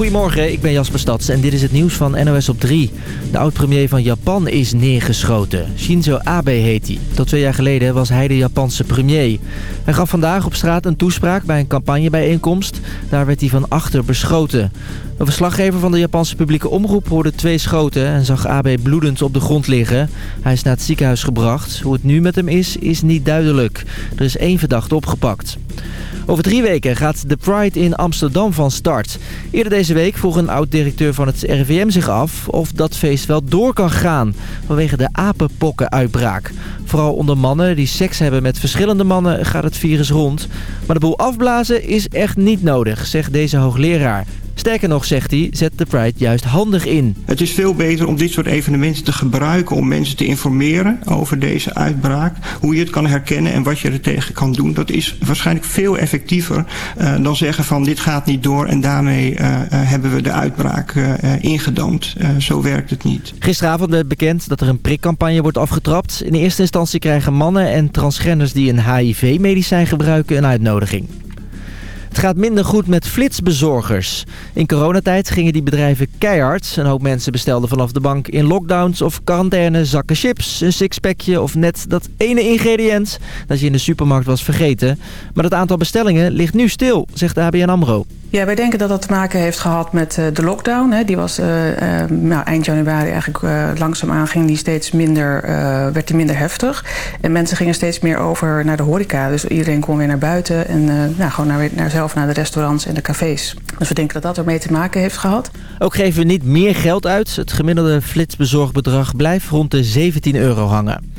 Goedemorgen, ik ben Jasper Stads en dit is het nieuws van NOS op 3. De oud-premier van Japan is neergeschoten. Shinzo Abe heet hij. Tot twee jaar geleden was hij de Japanse premier. Hij gaf vandaag op straat een toespraak bij een campagnebijeenkomst. Daar werd hij van achter beschoten. Een verslaggever van de Japanse publieke omroep hoorde twee schoten... en zag Abe bloedend op de grond liggen. Hij is naar het ziekenhuis gebracht. Hoe het nu met hem is, is niet duidelijk. Er is één verdachte opgepakt. Over drie weken gaat de Pride in Amsterdam van start. Eerder deze week vroeg een oud-directeur van het RIVM zich af of dat feest wel door kan gaan vanwege de apenpokkenuitbraak. Vooral onder mannen die seks hebben met verschillende mannen gaat het virus rond. Maar de boel afblazen is echt niet nodig, zegt deze hoogleraar. Sterker nog, zegt hij, zet de Pride juist handig in. Het is veel beter om dit soort evenementen te gebruiken om mensen te informeren over deze uitbraak. Hoe je het kan herkennen en wat je er tegen kan doen. Dat is waarschijnlijk veel effectiever uh, dan zeggen van dit gaat niet door en daarmee uh, uh, hebben we de uitbraak ingedamd. zo werkt het niet. Gisteravond werd bekend dat er een prikcampagne wordt afgetrapt. In eerste instantie krijgen mannen en transgenders die een HIV-medicijn gebruiken een uitnodiging. Het gaat minder goed met flitsbezorgers. In coronatijd gingen die bedrijven keihard. Een hoop mensen bestelden vanaf de bank in lockdowns of quarantaine zakken chips, een sixpackje of net dat ene ingrediënt dat je in de supermarkt was vergeten. Maar het aantal bestellingen ligt nu stil, zegt de ABN AMRO. Ja, wij denken dat dat te maken heeft gehad met uh, de lockdown. Die was uh, uh, nou, eind januari eigenlijk langzaamaan ging die steeds minder, werd die minder heftig. En mensen gingen steeds meer over naar de horeca. Dus iedereen kon weer naar buiten en nou, gewoon naar, naar zelf naar de restaurants en de cafés. Dus we denken dat dat ermee te maken heeft gehad. Ook geven we niet meer geld uit. Het gemiddelde flitsbezorgbedrag blijft rond de 17 euro hangen.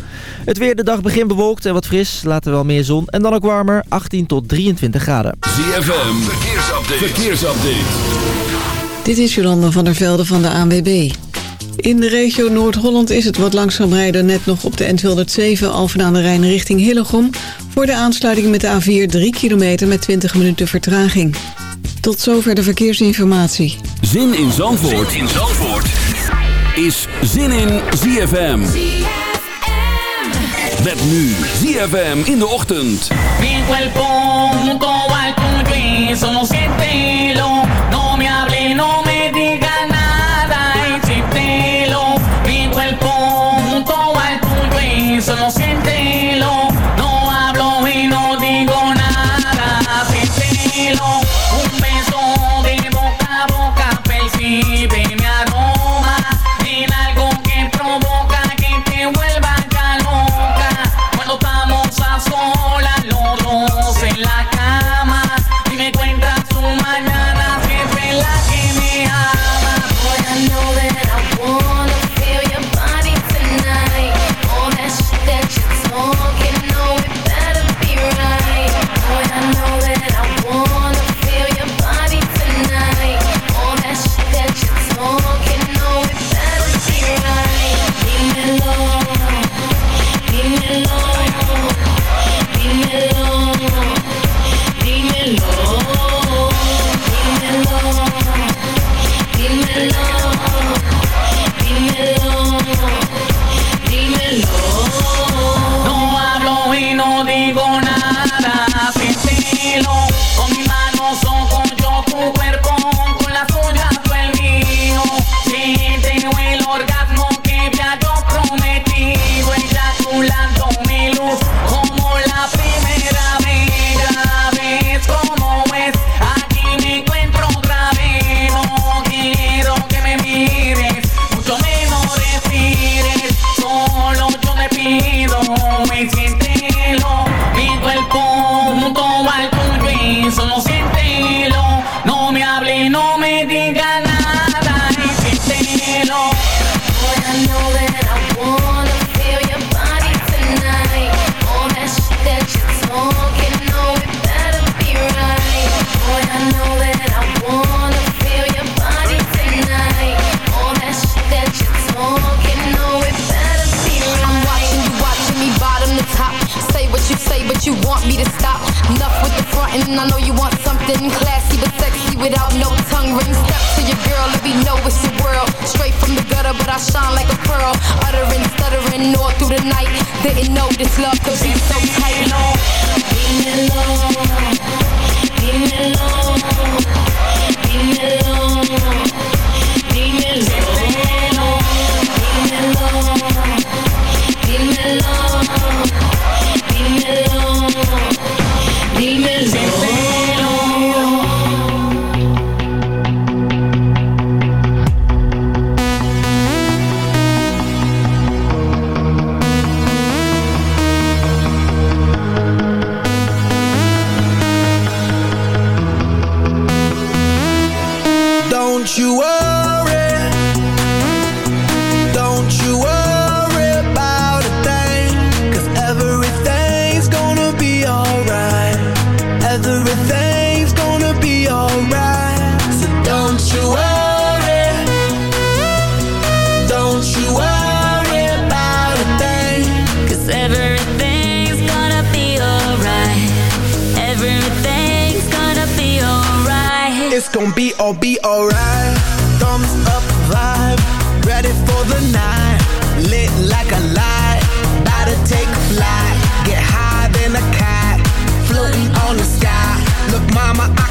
Het weer de dag begint bewolkt en wat fris. Later wel meer zon en dan ook warmer. 18 tot 23 graden. ZFM, verkeersupdate. verkeersupdate. Dit is Jolanda van der Velde van de ANWB. In de regio Noord-Holland is het wat langzaam rijden net nog op de N207 Alphen aan de Rijn richting Hillegom. Voor de aansluiting met de A4 3 kilometer met 20 minuten vertraging. Tot zover de verkeersinformatie. Zin in Zandvoort, zin in Zandvoort. is Zin in ZFM. Met nu ZFM in de ochtend. gon' be all be alright. Thumbs up vibe, ready for the night. Lit like a light, about to take a flight. Get high than a cat, floating on the sky. Look, mama, I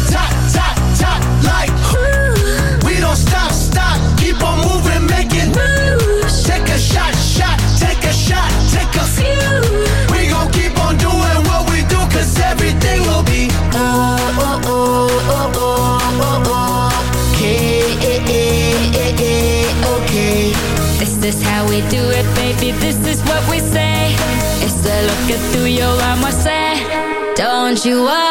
you are.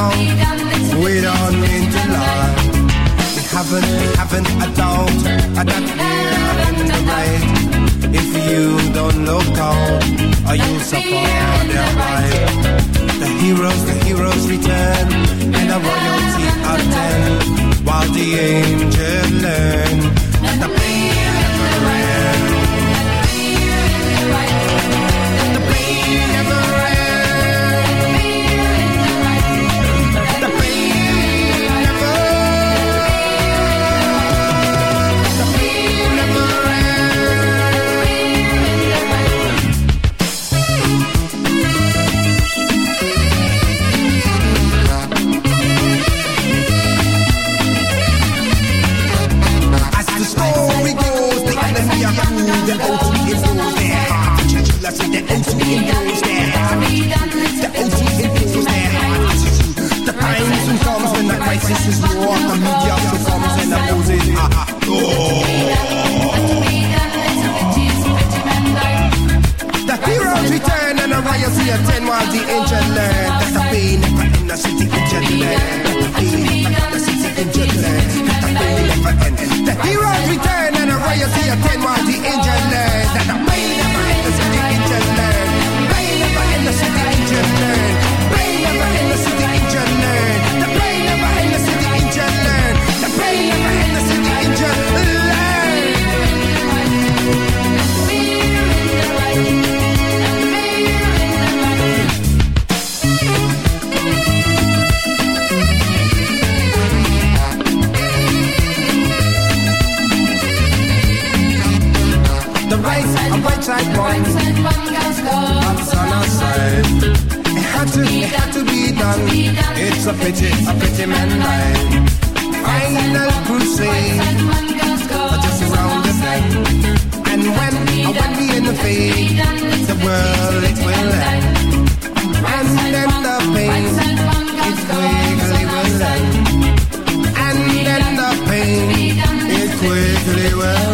down. We don't need to lie. We haven't, haven't a doubt that we're in the right. If you don't look out, or you'll suffer their right. The heroes, the heroes return, and the royalty attend. While the angels learn, and the pain never ends. The pain never The OT and. The The comes the crisis is. The comes and the. Ah. The heroes return and the riots attend while the angel learns that the pain never in the city in the city in the heroes return and the attend while the the The city engine never end. The city engine land. Right side, right side one. Ups on our side. It had to, it had to be done. It's a pity, a pity man died. Final crusade, just around the bend. And when, when we in the world it will end. And then the pain, it quickly will end. And then the pain, it quickly will end.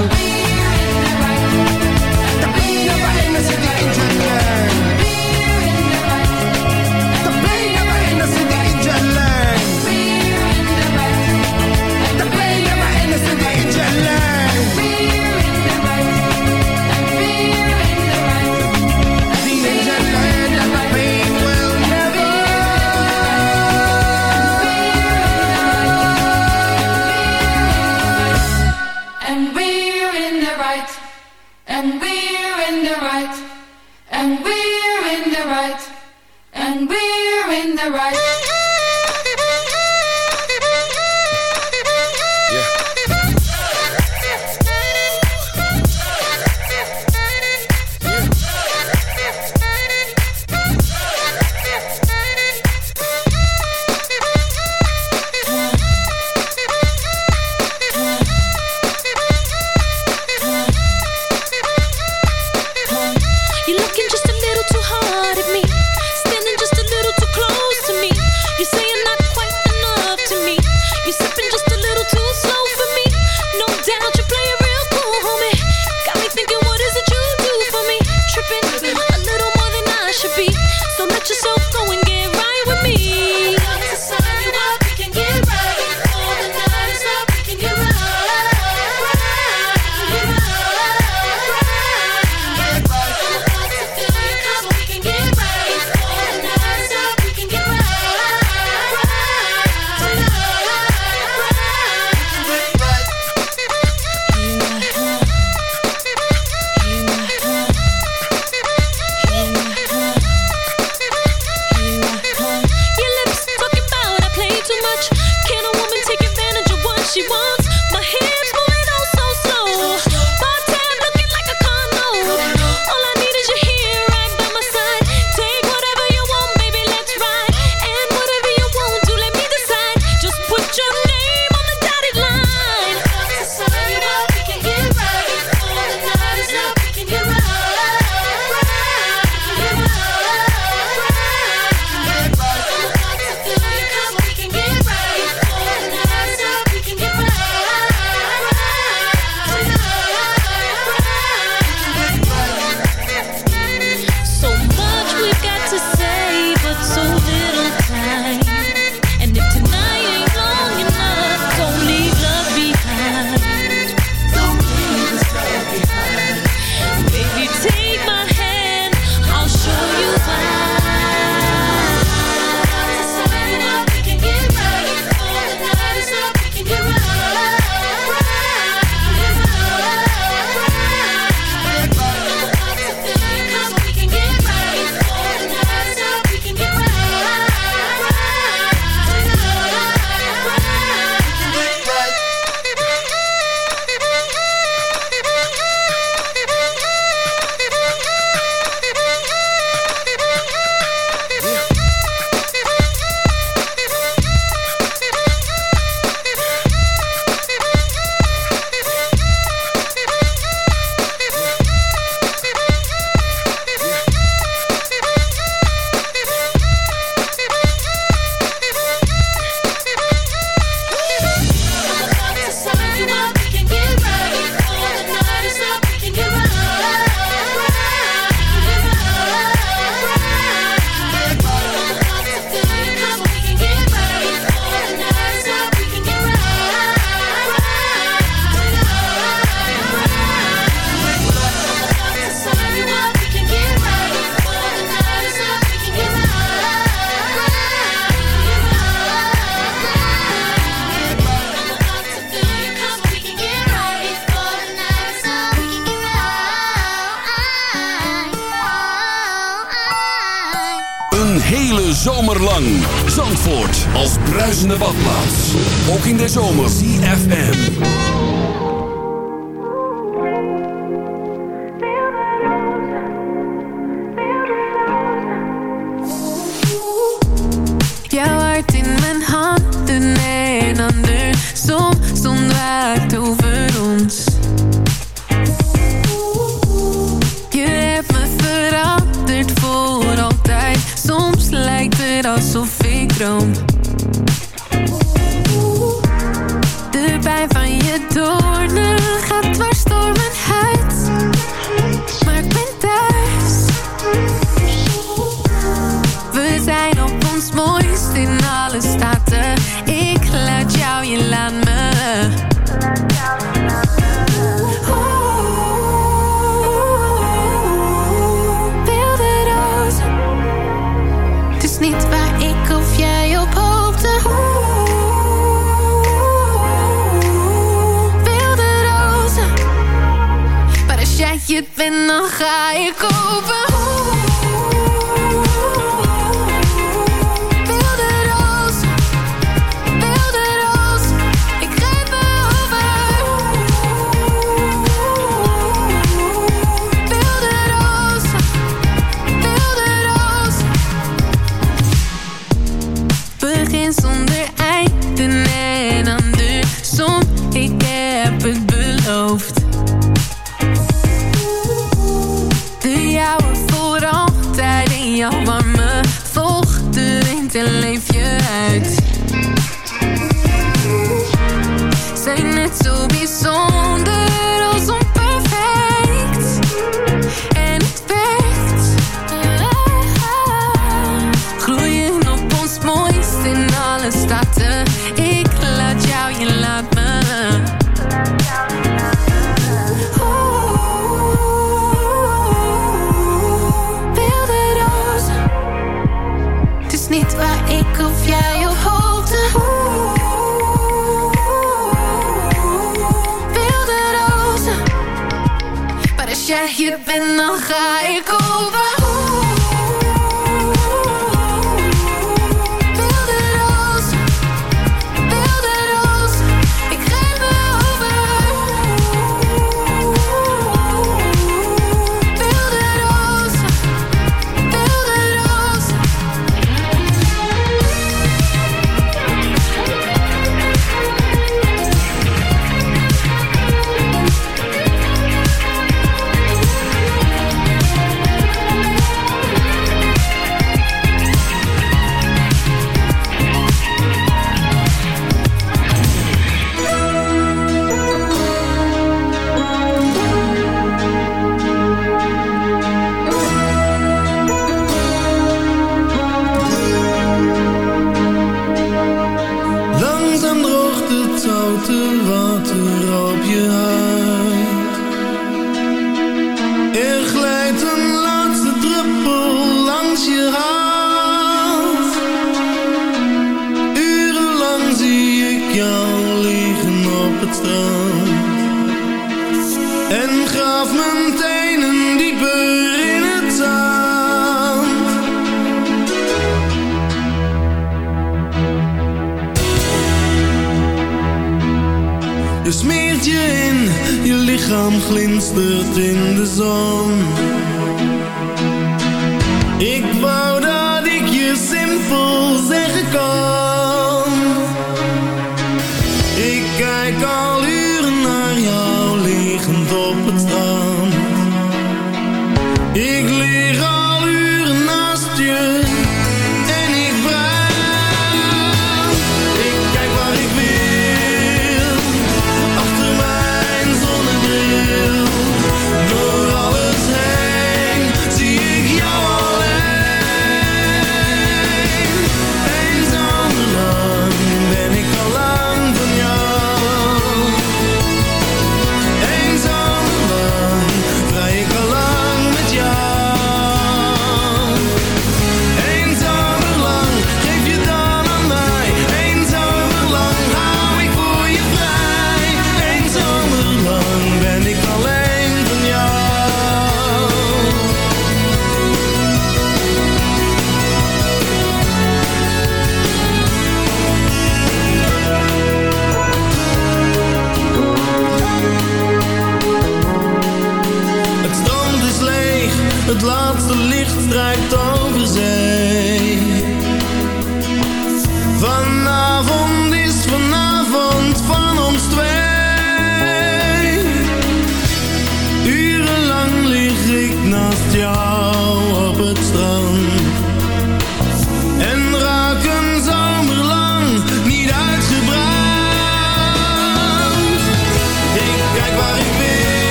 Het bent, dan ga ik kopen.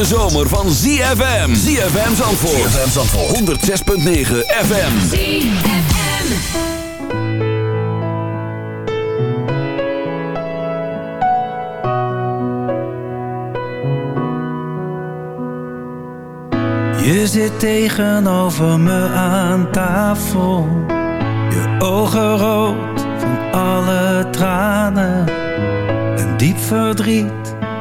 hete zomer van ZFM. ZFM Zandvoort. ZFM Zandvoort. 106.9 FM. ZFM. Je zit tegenover me aan tafel. Je ogen rood van alle tranen. Een diep verdriet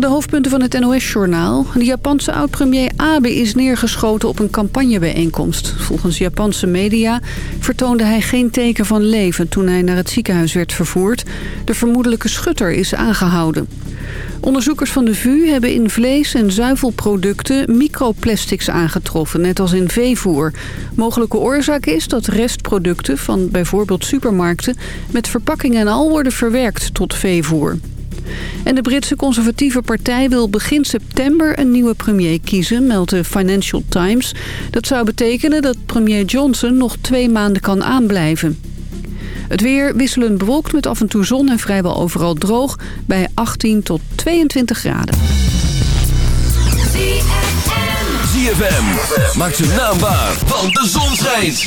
De hoofdpunten van het NOS-journaal. De Japanse oud-premier Abe is neergeschoten op een campagnebijeenkomst. Volgens Japanse media vertoonde hij geen teken van leven... toen hij naar het ziekenhuis werd vervoerd. De vermoedelijke schutter is aangehouden. Onderzoekers van de VU hebben in vlees- en zuivelproducten microplastics aangetroffen, net als in veevoer. Mogelijke oorzaak is dat restproducten van bijvoorbeeld supermarkten met verpakking en al worden verwerkt tot veevoer. En de Britse conservatieve partij wil begin september een nieuwe premier kiezen, meldt de Financial Times. Dat zou betekenen dat premier Johnson nog twee maanden kan aanblijven. Het weer wisselend bewolkt met af en toe zon en vrijwel overal droog bij 18 tot 22 graden. ZFM. Maak zijn naam waar, want de zon schijnt.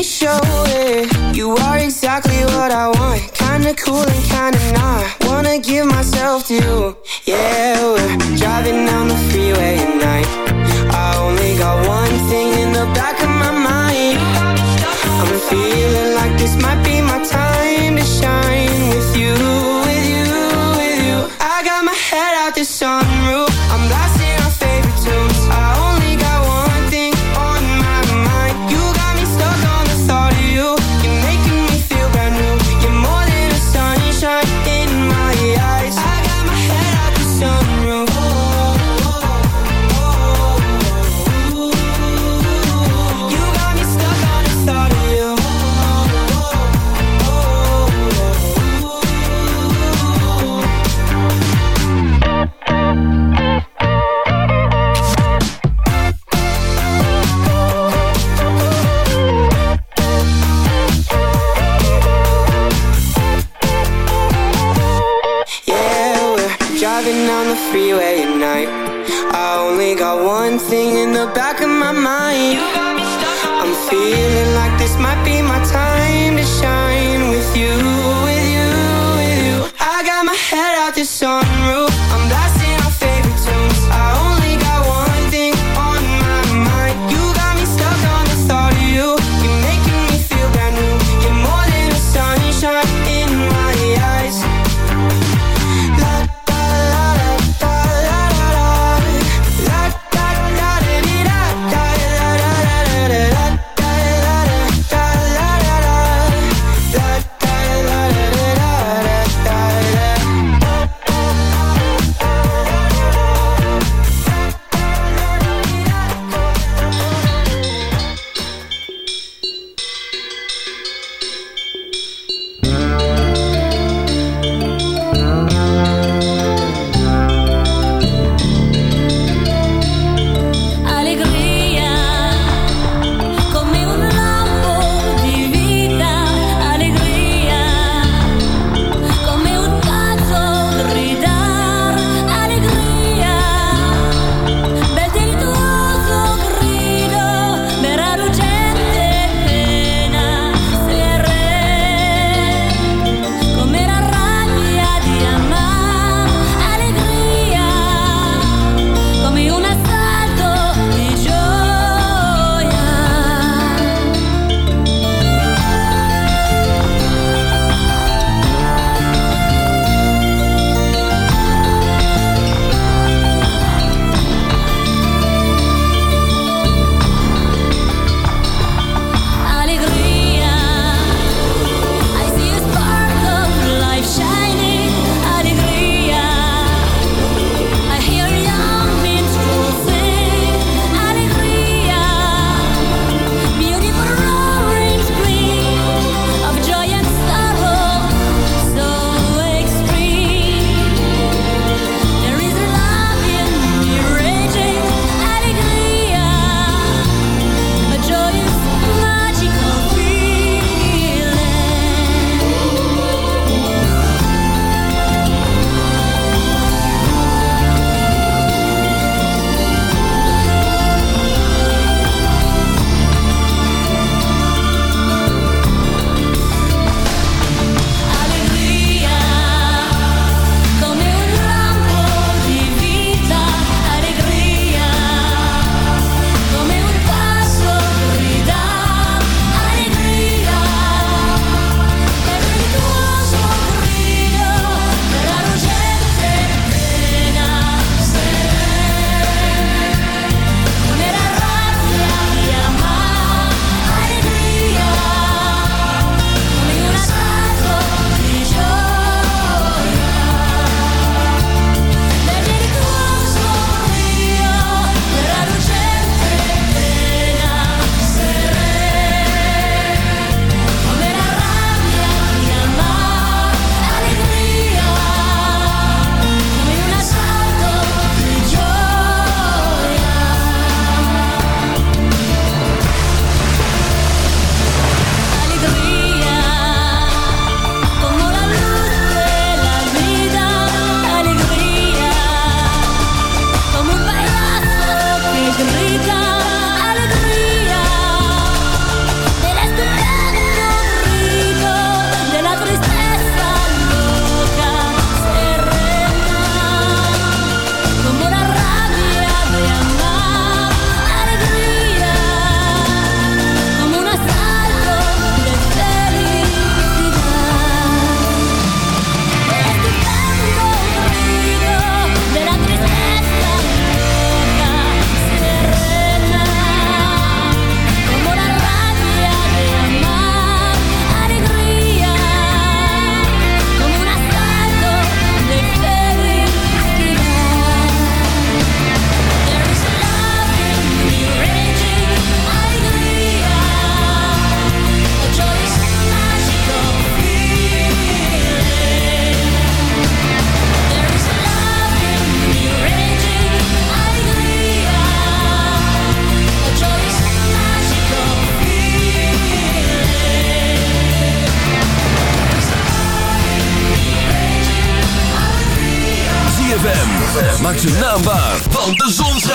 me show it. You are exactly what I want. Kinda cool and kinda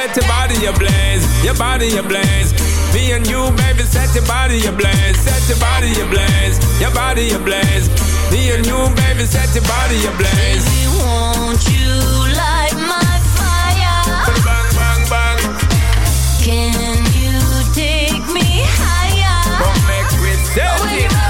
set your body ablaze, your body ablaze. Me and you, baby, set your body ablaze, set your body ablaze, your body ablaze. Me and you, baby, set your body ablaze. Baby, won't you light my fire? Bang, bang, bang. Can you take me higher? Don't make me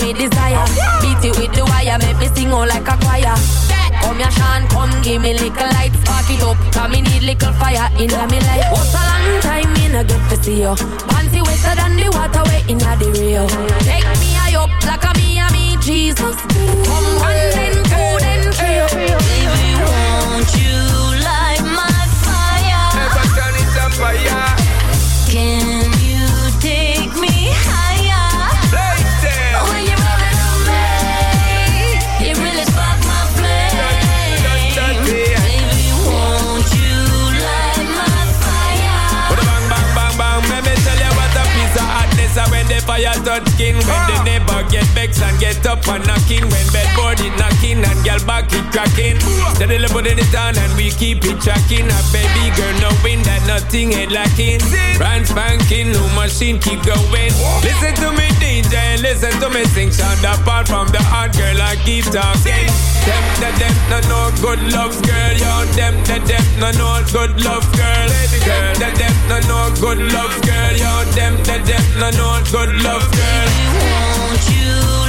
Me me desire. Beat it with the wire, make me sing out like a choir. Come here, Sean, come give me little light, spark it up. Cause me need little fire in me life. What's a long time me no get to see you? Panty wetter than the water way in the Rio. Take me high up like a me and me Jesus. Come one then two then three. Baby, won't you light my fire? Never turn it up fire. Get up and knocking. When bedboard it knocking and girl back it cracking. Steadily putting it on and we keep it tracking. A baby girl knowing that nothing ain't lacking. Brand spanking, new machine keep going. Listen to me DJ listen to me sing. Sound apart from the hard girl I keep talking. Them, the them, no no good love girl. Yo, them, the them, no no good love girl. Them, the them, no no good love girl. Yo, them, the them, no no good love girl. Won't you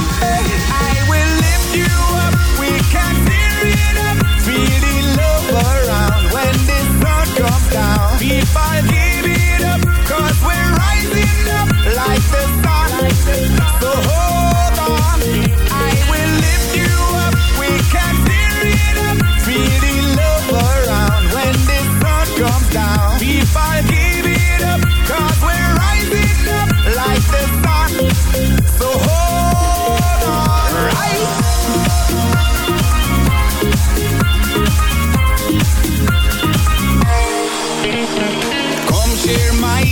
People give it up, we we're rising up like the sun. Like the sun.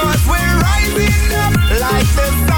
Cause we're rising up like the sun.